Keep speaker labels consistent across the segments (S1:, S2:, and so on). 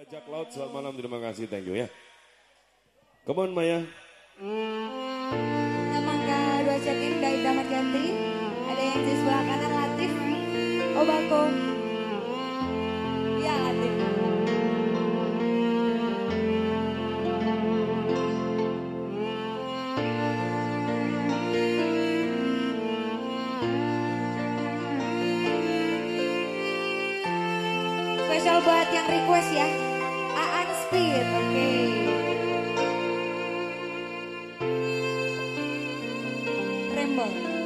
S1: Bajak Laut, selamat malam, terima kasih, thank you ya. Come on Maya.
S2: Namangka dua cetim dari Damar Janti. Ada yang di sebelah kanan Latif. Obako. Ya Latif. Spesial buat yang request ya. respire porque...
S1: Rembola.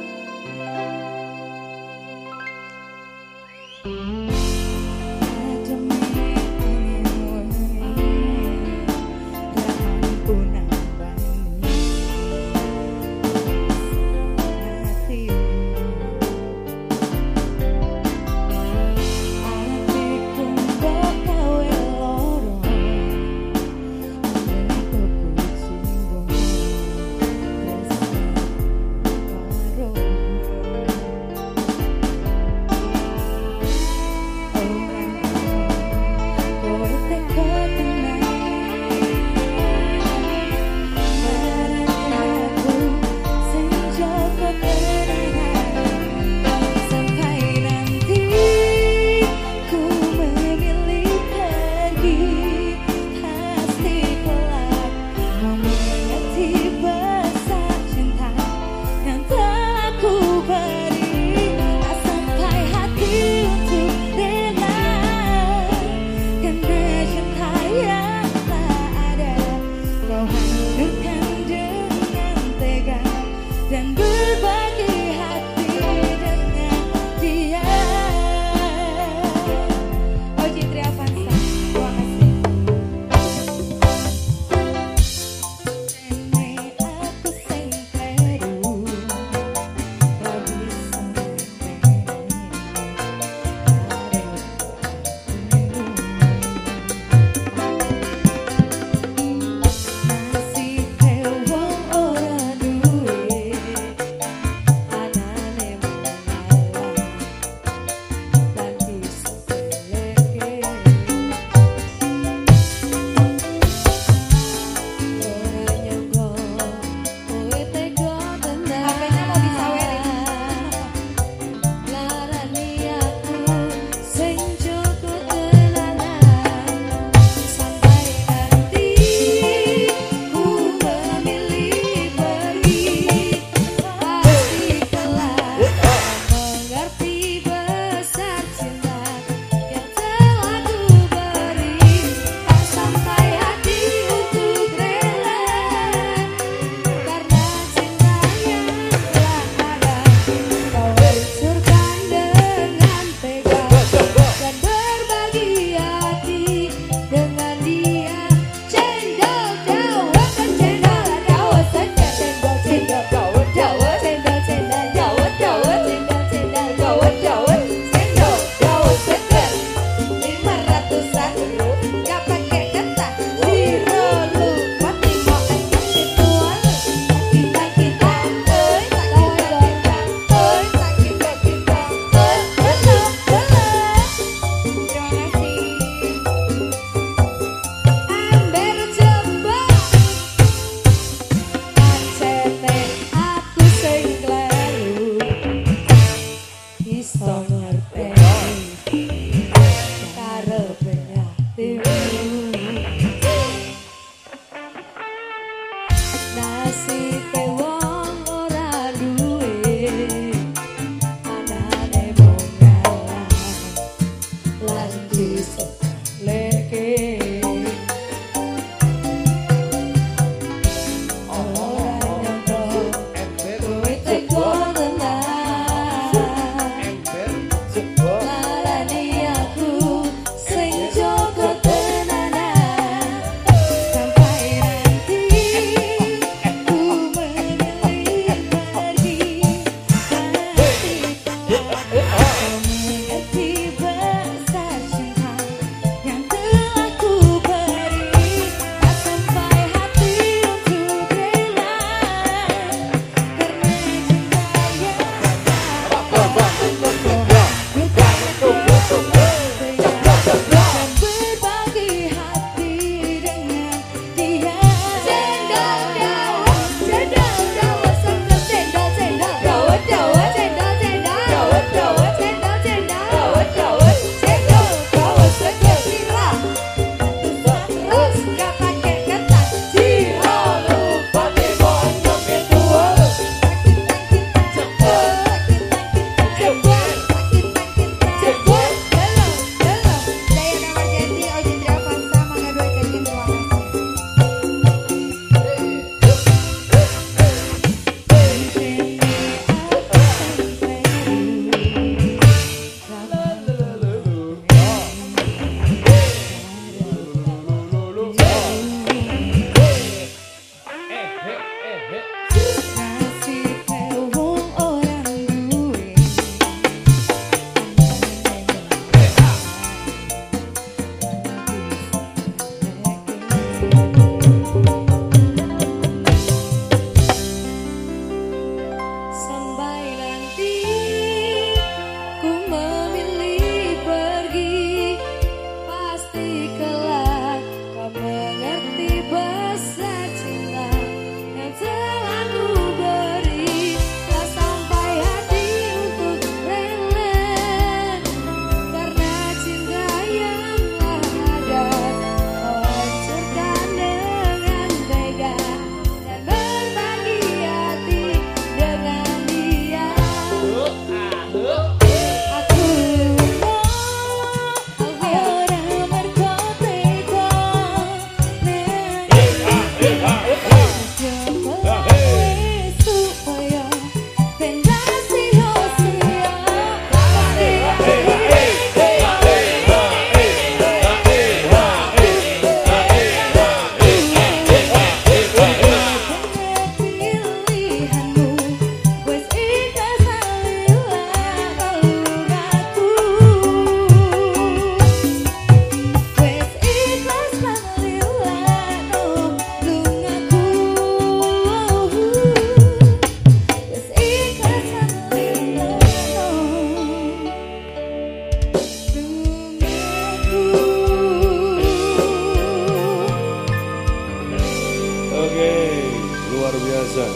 S1: Biasa.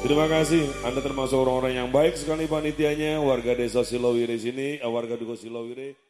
S1: Terima kasih, Anda termasuk orang-orang yang baik sekali panitianya, warga desa Silowire sini, eh, warga Duko Silowire.